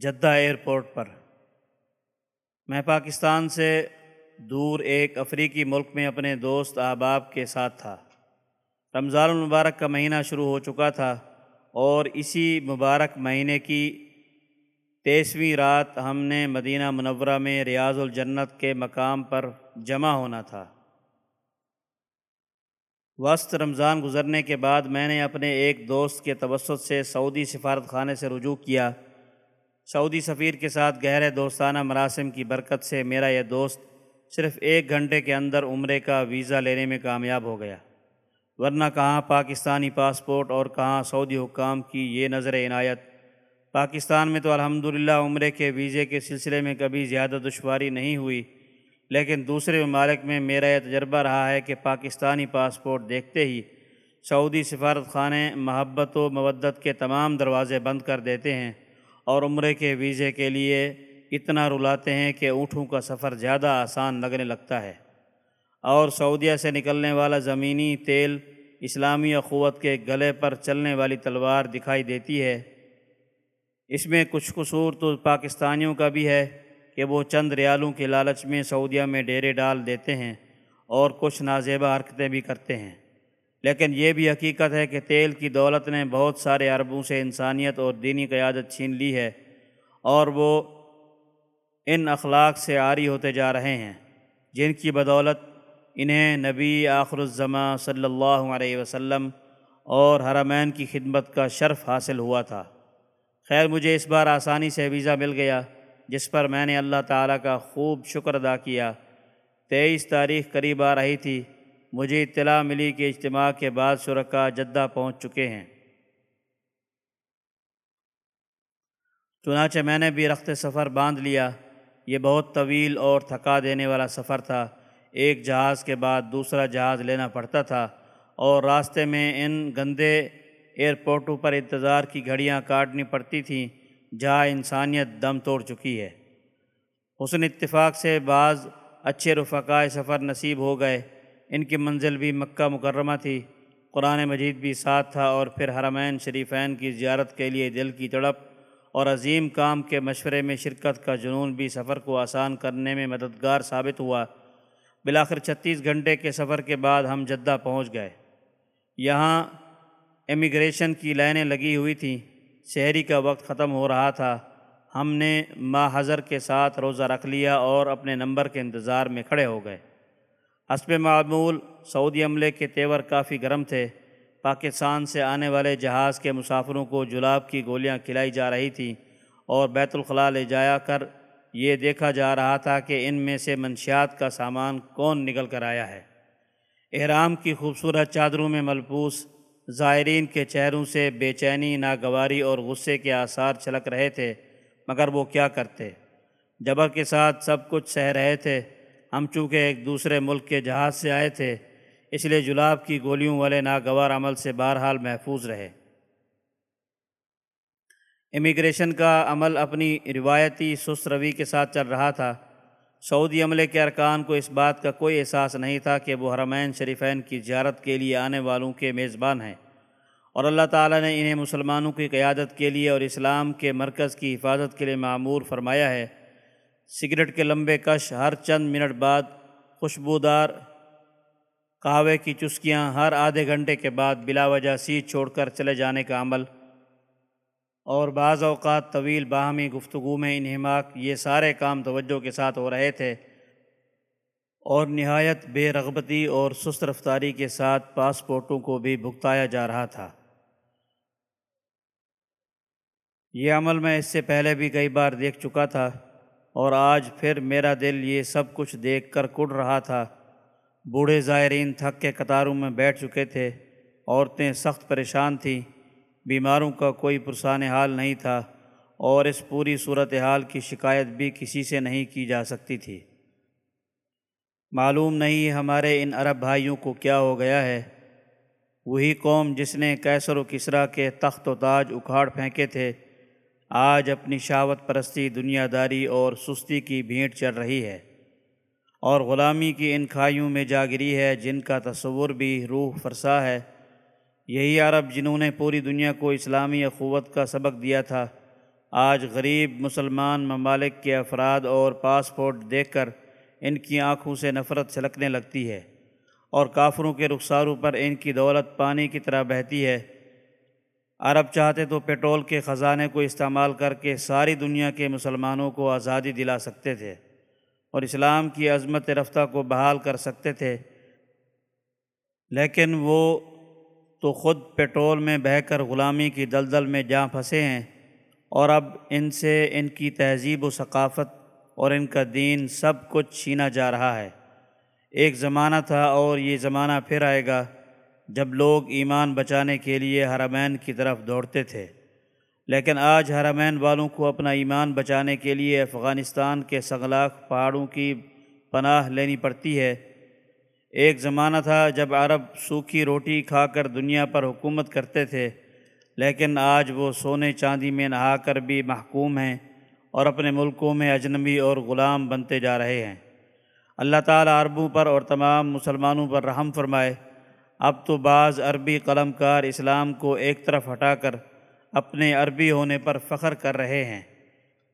Jeddah airport پر۔ میں پاکستان سے دور ایک افریقی ملک میں اپنے دوست احباب کے ساتھ تھا۔ رمضان المبارک کا مہینہ شروع ہو چکا تھا اور اسی مبارک مہینے کی تیسویں رات ہم نے مدینہ منورہ میں ریاض الجنت کے مقام پر جمع ہونا تھا۔ وسط رمضان گزرنے کے بعد میں نے اپنے ایک دوست کے توسط سے سعودی سفارت خانے سے رجوع کیا۔ سعودی سفیر کے ساتھ گہرے دوستانہ مراسم کی برکت سے میرا یہ دوست صرف ایک گھنٹے کے اندر عمرے کا ویزا لینے میں کامیاب ہو گیا۔ ورنہ کہاں پاکستانی پاسپورٹ اور کہاں سعودی حکام کی یہ نظر عنایت۔ پاکستان میں تو الحمدللہ عمرے کے ویزے کے سلسلے میں کبھی زیادہ دشواری نہیں ہوئی، لیکن دوسرے ممالک میں میرا یہ تجربہ رہا ہے کہ پاکستانی پاسپورٹ دیکھتے ہی سعودی سفارت خانے محبت و مودت کے تمام دروازے بند کر دیتے ہیں۔ اور عمرے کے ویزے کے لیے اتنا رلاتے ہیں کہ اونٹوں کا سفر زیادہ آسان لگنے لگتا ہے۔ اور سعودیہ سے نکلنے والا زمینی تیل اسلامی اخوت کے گلے پر چلنے والی تلوار دکھائی دیتی ہے۔ اس میں کچھ قصور تو پاکستانیوں کا بھی ہے کہ وہ چند ریالوں کے لالچ میں سعودیہ میں ڈیرے ڈال دیتے ہیں اور کچھ نازیبہ حرکتیں بھی کرتے ہیں۔ لیکن یہ بھی حقیقت ہے کہ تیل کی دولت نے بہت سارے عربوں سے انسانیت اور دینی قیادت چھین لی ہے اور وہ ان اخلاق سے عاری ہوتے جا رہے ہیں، جن کی بدولت انہیں نبی آخر الزماں صلی اللہ علیہ وسلم اور حرمین کی خدمت کا شرف حاصل ہوا تھا۔ خیر، مجھے اس بار آسانی سے ویزا مل گیا، جس پر میں نے اللہ تعالیٰ کا خوب شکر ادا کیا۔ تیئیس تاریخ قریب آ رہی تھی۔ مجھے اطلاع ملی کہ اجتماع کے بعد شرکا جدہ پہنچ چکے ہیں۔ چنانچہ میں نے بھی رخت سفر باندھ لیا۔ یہ بہت طویل اور تھکا دینے والا سفر تھا۔ ایک جہاز کے بعد دوسرا جہاز لینا پڑتا تھا اور راستے میں ان گندے ایئرپورٹوں پر انتظار کی گھڑیاں کاٹنی پڑتی تھیں جہاں انسانیت دم توڑ چکی ہے۔ حسن اتفاق سے بعض اچھے رفقائے سفر نصیب ہو گئے۔ ان کی منزل بھی مکہ مکرمہ تھی۔ قرآن مجید بھی ساتھ تھا اور پھر حرمین شریفین کی زیارت کے لیے دل کی تڑپ اور عظیم کام کے مشورے میں شرکت کا جنون بھی سفر کو آسان کرنے میں مددگار ثابت ہوا۔ بلاخر چھتیس گھنٹے کے سفر کے بعد ہم جدہ پہنچ گئے۔ یہاں امیگریشن کی لائنیں لگی ہوئی تھیں۔ شہری کا وقت ختم ہو رہا تھا۔ ہم نے ماں حضر کے ساتھ روزہ رکھ لیا اور اپنے نمبر کے انتظار میں کھڑے ہو گئے۔ حسب معمول، سعودی عملے کے تیور کافی گرم تھے۔ پاکستان سے آنے والے جہاز کے مسافروں کو جلاب کی گولیاں کھلائی جا رہی تھیں اور بیت الخلاء لے جایا کر یہ دیکھا جا رہا تھا کہ ان میں سے منشیات کا سامان کون نکل کر آیا ہے۔ احرام کی خوبصورت چادروں میں ملبوس، زائرین کے چہروں سے بے چینی، ناگواری اور غصے کے آثار چھلک رہے تھے، مگر وہ کیا کرتے؟ جبر کے ساتھ سب کچھ سہ رہے تھے۔ ہم چونکہ ایک دوسرے ملک کے جہاز سے آئے تھے، اس لیے جلاب کی گولیوں والے ناگوار عمل سے بہرحال محفوظ رہے۔ امیگریشن کا عمل اپنی روایتی سست روی کے ساتھ چل رہا تھا۔ سعودی عملے کے ارکان کو اس بات کا کوئی احساس نہیں تھا کہ وہ حرمین شریفین کی زیارت کے لیے آنے والوں کے میزبان ہیں۔ اور اللہ تعالیٰ نے انہیں مسلمانوں کی قیادت کے لیے اور اسلام کے مرکز کی حفاظت کے لیے معمور فرمایا ہے۔ سگریٹ کے لمبے کش، ہر چند منٹ بعد خوشبودار قہوے کی چسکیاں، ہر آدھے گھنٹے کے بعد بلا وجہ سیٹ چھوڑ کر چلے جانے کا عمل۔ اور بعض اوقات طویل باہمی گفتگو میں انہماک یہ سارے کام توجہ کے ساتھ ہو رہے تھے۔ اور نہایت بے رغبتی اور سست رفتاری کے ساتھ پاسپورٹوں کو بھی بھگتایا جا رہا تھا۔ یہ عمل میں اس سے پہلے بھی کئی بار دیکھ چکا تھا۔ اور آج پھر میرا دل یہ سب کچھ دیکھ کر کڑ رہا تھا۔ بوڑھے زائرین تھک کے قطاروں میں بیٹھ چکے تھے۔ عورتیں سخت پریشان تھیں۔ بیماروں کا کوئی پرسان حال نہیں تھا اور اس پوری صورت حال کی شکایت بھی کسی سے نہیں کی جا سکتی تھی۔ معلوم نہیں ہمارے ان عرب بھائیوں کو کیا ہو گیا ہے۔ وہی قوم جس نے کیسر و کسرا کے تخت و تاج اکھاڑ پھینکے تھے۔ آج اپنی شاوت پرستی، دنیا داری اور سستی کی بھینٹ چل رہی ہے اور غلامی کی ان کھائیوں میں جاگری ہے جن کا تصور بھی روح فرسا ہے۔ یہی عرب جنہوں نے پوری دنیا کو اسلامی اخوت کا سبق دیا تھا، آج غریب مسلمان ممالک کے افراد اور پاسپورٹ دیکھ کر ان کی آنکھوں سے نفرت چھلکنے لگتی ہے اور کافروں کے رخساروں پر ان کی دولت پانی کی طرح بہتی ہے۔ عرب چاہتے تو پیٹرول کے خزانے کو استعمال کر کے ساری دنیا کے مسلمانوں کو آزادی دلا سکتے تھے اور اسلام کی عظمت رفتہ کو بحال کر سکتے تھے۔ لیکن وہ تو خود پیٹرول میں بہہ کر غلامی کی دلدل میں جاں پھنسے ہیں اور اب ان سے ان کی تہذیب و ثقافت اور ان کا دین سب کچھ چھینا جا رہا ہے۔ ایک زمانہ تھا اور یہ زمانہ پھر آئے گا۔ جب لوگ ایمان بچانے کے لیے حرمین کی طرف دوڑتے تھے، لیکن آج حرمین والوں کو اپنا ایمان بچانے کے لیے افغانستان کے سغلاق پہاڑوں کی پناہ لینی پڑتی ہے۔ ایک زمانہ تھا جب عرب سوکھی روٹی کھا کر دنیا پر حکومت کرتے تھے، لیکن آج وہ سونے چاندی میں نہا کر بھی محکوم ہیں اور اپنے ملکوں میں اجنبی اور غلام بنتے جا رہے ہیں۔ اللہ تعالیٰ عربوں پر اور تمام مسلمانوں پر رحم فرمائے۔ اب تو بعض عربی قلم کار اسلام کو ایک طرف ہٹا کر اپنے عربی ہونے پر فخر کر رہے ہیں۔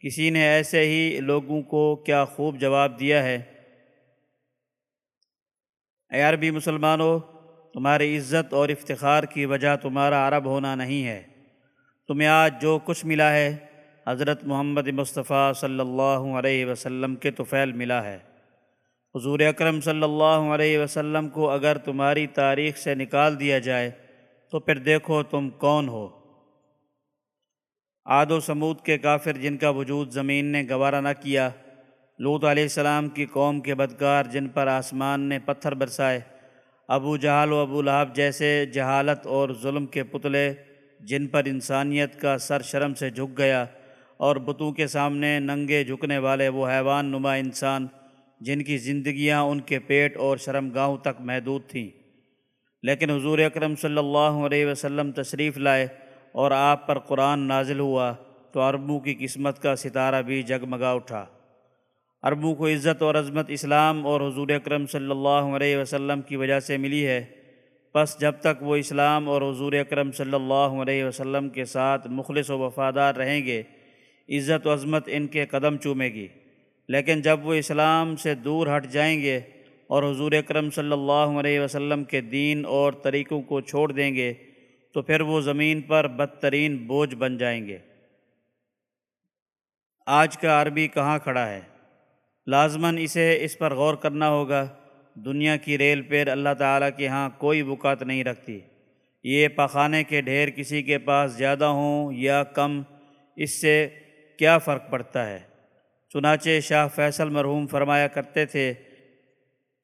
کسی نے ایسے ہی لوگوں کو کیا خوب جواب دیا ہے؟ اے عربی مسلمانوں تمہاری عزت اور افتخار کی وجہ تمہارا عرب ہونا نہیں ہے۔ تمہیں آج جو کچھ ملا ہے، حضرت محمد مصطفیٰ صلی اللہ علیہ وسلم کے توفیل ملا ہے۔ حضور اکرم صلی اللہ علیہ وسلم کو اگر تمہاری تاریخ سے نکال دیا جائے تو پھر دیکھو تم کون ہو۔ آد و سمود کے کافر جن کا وجود زمین نے گوارہ نہ کیا لوت علیہ السلام کی قوم کے بدکار جن پر آسمان نے پتھر برسائے، ابو جہال و ابو لہب جیسے جہالت اور ظلم کے پتلے جن پر انسانیت کا سر شرم سے جھک گیا اور بتوں کے سامنے ننگے جھکنے والے وہ حیوان نما انسان جن کی زندگیاں ان کے پیٹ اور شرم گاہوں تک محدود تھیں۔ لیکن حضور اکرم صلی اللہ علیہ وسلم تشریف لائے اور آپ پر قرآن نازل ہوا تو عربوں کی قسمت کا ستارہ بھی جگمگا اٹھا۔ عربوں کو عزت اور عظمت اسلام اور حضور اکرم صلی اللہ علیہ وسلم کی وجہ سے ملی ہے۔ بس جب تک وہ اسلام اور حضور اکرم صلی اللہ علیہ وسلم کے ساتھ مخلص و وفادار رہیں گے، عزت و عظمت ان کے قدم چومے گی۔ لیکن جب وہ اسلام سے دور ہٹ جائیں گے اور حضور اکرم صلی اللہ علیہ وسلم کے دین اور طریقوں کو چھوڑ دیں گے، تو پھر وہ زمین پر بدترین بوجھ بن جائیں گے۔ آج کا عربی کہاں کھڑا ہے؟ لازماً اسے اس پر غور کرنا ہوگا۔ دنیا کی ریل پیر اللہ تعالیٰ کے ہاں کوئی بکات نہیں رکھتی۔ یہ پخانے کے ڈھیر کسی کے پاس زیادہ ہوں یا کم، اس سے کیا فرق پڑتا ہے؟ چنانچہ شاہ فیصل مرحوم فرمایا کرتے تھے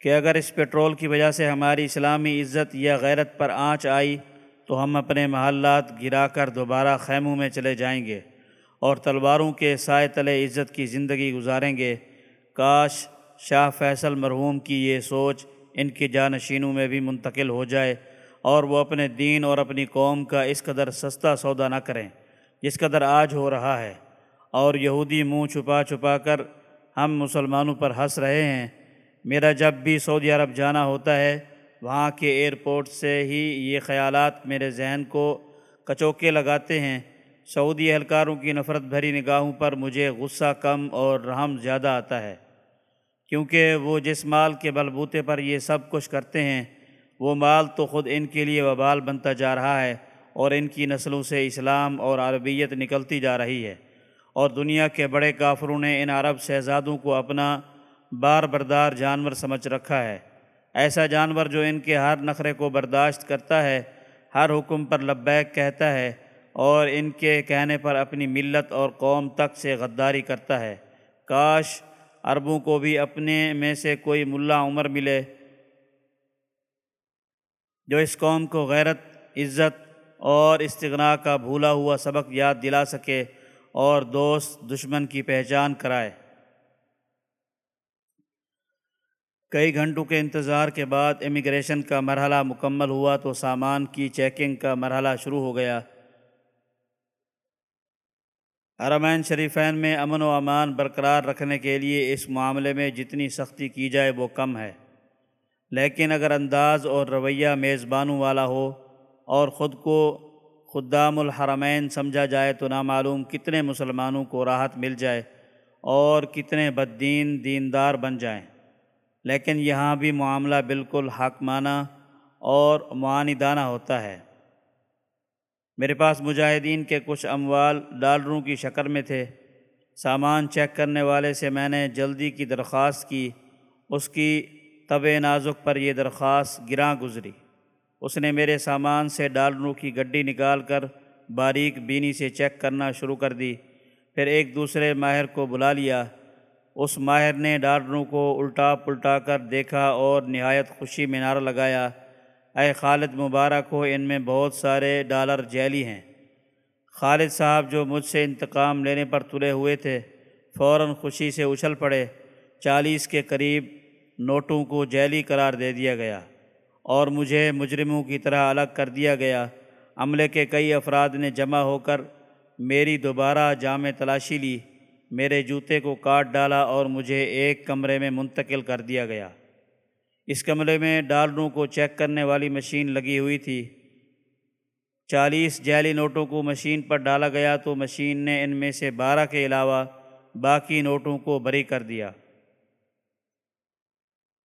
کہ اگر اس پیٹرول کی وجہ سے ہماری اسلامی عزت یا غیرت پر آنچ آئی تو ہم اپنے محلات گرا کر دوبارہ خیموں میں چلے جائیں گے اور تلواروں کے سائے تلے عزت کی زندگی گزاریں گے۔ کاش شاہ فیصل مرحوم کی یہ سوچ ان کے جانشینوں میں بھی منتقل ہو جائے اور وہ اپنے دین اور اپنی قوم کا اس قدر سستا سودا نہ کریں، جس قدر آج ہو رہا ہے۔ اور یہودی منہ چھپا چھپا کر ہم مسلمانوں پر ہنس رہے ہیں۔ میرا جب بھی سعودی عرب جانا ہوتا ہے، وہاں کے ایئرپورٹ سے ہی یہ خیالات میرے ذہن کو کچوکے لگاتے ہیں۔ سعودی اہلکاروں کی نفرت بھری نگاہوں پر مجھے غصہ کم اور رحم زیادہ آتا ہے۔ کیونکہ وہ جس مال کے بلبوتے پر یہ سب کچھ کرتے ہیں، وہ مال تو خود ان کے لیے وبال بنتا جا رہا ہے اور ان کی نسلوں سے اسلام اور عربیت نکلتی جا رہی ہے۔ اور دنیا کے بڑے کافروں نے ان عرب شہزادوں کو اپنا بار بردار جانور سمجھ رکھا ہے۔ ایسا جانور جو ان کے ہر نخرے کو برداشت کرتا ہے، ہر حکم پر لبیک کہتا ہے اور ان کے کہنے پر اپنی ملت اور قوم تک سے غداری کرتا ہے۔ کاش عربوں کو بھی اپنے میں سے کوئی ملا عمر ملے جو اس قوم کو غیرت، عزت اور استغنا کا بھولا ہوا سبق یاد دلا سکے۔ اور دوست دشمن کی پہچان کرائے۔ کئی گھنٹوں کے انتظار کے بعد امیگریشن کا مرحلہ مکمل ہوا تو سامان کی چیکنگ کا مرحلہ شروع ہو گیا۔ حرمین شریفین میں امن و امان برقرار رکھنے کے لیے اس معاملے میں جتنی سختی کی جائے وہ کم ہے۔ لیکن اگر انداز اور رویہ میزبانوں والا ہو اور خود کو خدام الحرمین سمجھا جائے تو نامعلوم کتنے مسلمانوں کو راحت مل جائے اور کتنے بددین دیندار بن جائیں۔ لیکن یہاں بھی معاملہ بالکل حاکمانہ اور معاندانہ ہوتا ہے۔ میرے پاس مجاہدین کے کچھ اموال ڈالروں کی شکل میں تھے۔ سامان چیک کرنے والے سے میں نے جلدی کی درخواست کی، اس کی طب نازک پر یہ درخواست گراں گزری۔ اس نے میرے سامان سے ڈالروں کی گڈی نکال کر باریک بینی سے چیک کرنا شروع کر دی۔ پھر ایک دوسرے ماہر کو بلا لیا۔ اس ماہر نے ڈالروں کو الٹا پلٹا کر دیکھا اور نہایت خوشی میں نعرہ لگایا۔ اے خالد مبارک ہو، ان میں بہت سارے ڈالر جیلی ہیں۔ خالد صاحب جو مجھ سے انتقام لینے پر تلے ہوئے تھے، فوراً خوشی سے اچھل پڑے۔ چالیس کے قریب نوٹوں کو جیلی قرار دے دیا گیا۔ اور مجھے مجرموں کی طرح الگ کر دیا گیا۔ عملے کے کئی افراد نے جمع ہو کر میری دوبارہ جامع تلاشی لی۔ میرے جوتے کو کاٹ ڈالا اور مجھے ایک کمرے میں منتقل کر دیا گیا۔ اس کمرے میں ڈالروں کو چیک کرنے والی مشین لگی ہوئی تھی۔ چالیس جیلی نوٹوں کو مشین پر ڈالا گیا تو مشین نے ان میں سے بارہ کے علاوہ باقی نوٹوں کو بری کر دیا۔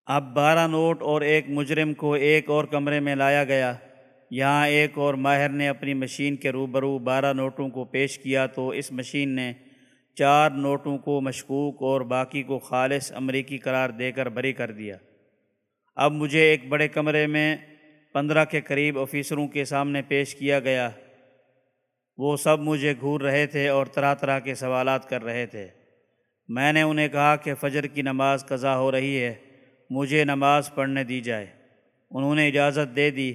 اب بارہ نوٹ اور ایک مجرم کو ایک اور کمرے میں لایا گیا۔ یہاں ایک اور ماہر نے اپنی مشین کے روبرو بارہ نوٹوں کو پیش کیا تو اس مشین نے چار نوٹوں کو مشکوک اور باقی کو خالص امریکی قرار دے کر بری کر دیا۔ اب مجھے ایک بڑے کمرے میں پندرہ کے قریب آفیسروں کے سامنے پیش کیا گیا۔ وہ سب مجھے گھور رہے تھے اور طرح طرح کے سوالات کر رہے تھے۔ میں نے انہیں کہا کہ فجر کی نماز قضا ہو رہی ہے۔ مجھے نماز پڑھنے دی جائے۔ انہوں نے اجازت دے دی۔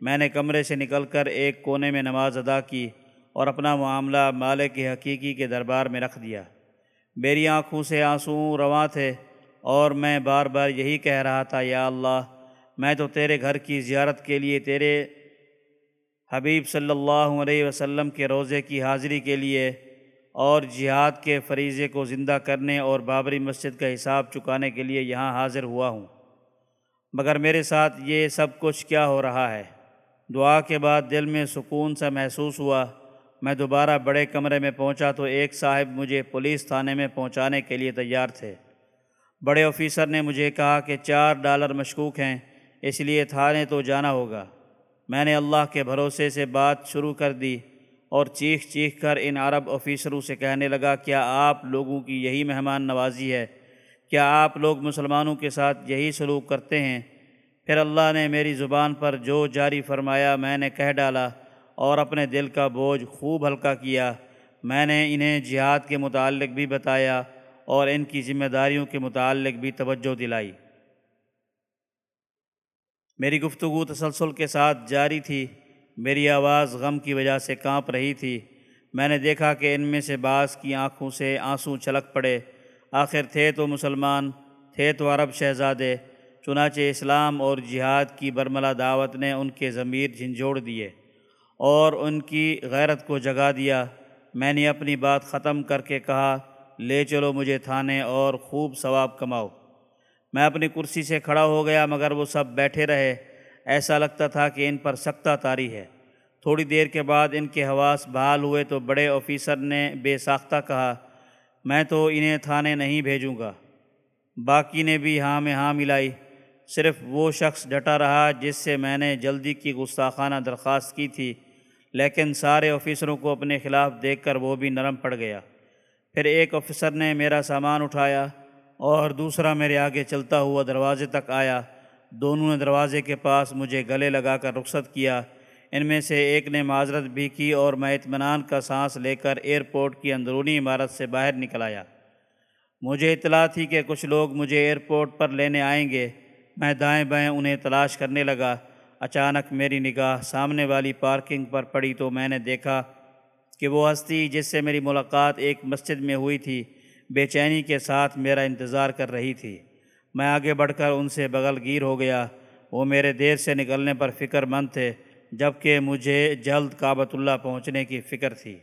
میں نے کمرے سے نکل کر ایک کونے میں نماز ادا کی اور اپنا معاملہ مالک حقیقی کے دربار میں رکھ دیا۔ میری آنکھوں سے آنسوں رواں تھے اور میں بار بار یہی کہہ رہا تھا، یا اللہ، میں تو تیرے گھر کی زیارت کے لیے، تیرے حبیب صلی اللہ علیہ وسلم کے روزے کی حاضری کے لیے اور جہاد کے فریضے کو زندہ کرنے اور بابری مسجد کا حساب چکانے کے لیے یہاں حاضر ہوا ہوں۔ مگر میرے ساتھ یہ سب کچھ کیا ہو رہا ہے؟ دعا کے بعد دل میں سکون سا محسوس ہوا۔ میں دوبارہ بڑے کمرے میں پہنچا تو ایک صاحب مجھے پولیس تھانے میں پہنچانے کے لیے تیار تھے۔ بڑے آفیسر نے مجھے کہا کہ چار ڈالر مشکوک ہیں، اس لیے تھانے تو جانا ہوگا۔ میں نے اللہ کے بھروسے سے بات شروع کر دی۔ اور چیخ چیخ کر ان عرب آفیسروں سے کہنے لگا، کیا آپ لوگوں کی یہی مہمان نوازی ہے؟ کیا آپ لوگ مسلمانوں کے ساتھ یہی سلوک کرتے ہیں؟ پھر اللہ نے میری زبان پر جو جاری فرمایا، میں نے کہہ ڈالا اور اپنے دل کا بوجھ خوب ہلکا کیا۔ میں نے انہیں جہاد کے متعلق بھی بتایا اور ان کی ذمہ داریوں کے متعلق بھی توجہ دلائی۔ میری گفتگو تسلسل کے ساتھ جاری تھی۔ میری آواز غم کی وجہ سے کانپ رہی تھی۔ میں نے دیکھا کہ ان میں سے بعض کی آنکھوں سے آنسوں چھلک پڑے۔ آخر تھے تو مسلمان، تھے تو عرب شہزادے۔ چنانچہ اسلام اور جہاد کی برملا دعوت نے ان کے ضمیر جھنجھوڑ دیے اور ان کی غیرت کو جگا دیا۔ میں نے اپنی بات ختم کر کے کہا، لے چلو مجھے تھانے اور خوب ثواب کماؤ۔ میں اپنی کرسی سے کھڑا ہو گیا مگر وہ سب بیٹھے رہے۔ ایسا لگتا تھا کہ ان پر سختہ تاری ہے۔ تھوڑی دیر کے بعد ان کے حواس بحال ہوئے تو بڑے آفیسر نے بے ساختہ کہا، میں تو انہیں تھانے نہیں بھیجوں گا۔ باقی نے بھی ہاں میں ہاں ملائی۔ صرف وہ شخص ڈٹا رہا جس سے میں نے جلدی کی گستاخانہ درخواست کی تھی، لیکن سارے آفیسروں کو اپنے خلاف دیکھ کر وہ بھی نرم پڑ گیا۔ پھر ایک آفیسر نے میرا سامان اٹھایا اور دوسرا میرے آگے چلتا ہوا دروازے تک آیا۔ دونوں نے دروازے کے پاس مجھے گلے لگا کر رخصت کیا۔ ان میں سے ایک نے معذرت بھی کی اور میں اطمینان کا سانس لے کر ایئرپورٹ کی اندرونی عمارت سے باہر نکل آیا۔ مجھے اطلاع تھی کہ کچھ لوگ مجھے ایئرپورٹ پر لینے آئیں گے۔ میں دائیں بائیں انہیں تلاش کرنے لگا۔ اچانک میری نگاہ سامنے والی پارکنگ پر پڑی تو میں نے دیکھا کہ وہ ہستی جس سے میری ملاقات ایک مسجد میں ہوئی تھی، بے چینی کے ساتھ میرا انتظار کر رہی تھی۔ میں آگے بڑھ کر ان سے بغل گیر ہو گیا۔ وہ میرے دیر سے نکلنے پر فکر مند تھے جبکہ مجھے جلد کعبۃ اللہ پہنچنے کی فکر تھی۔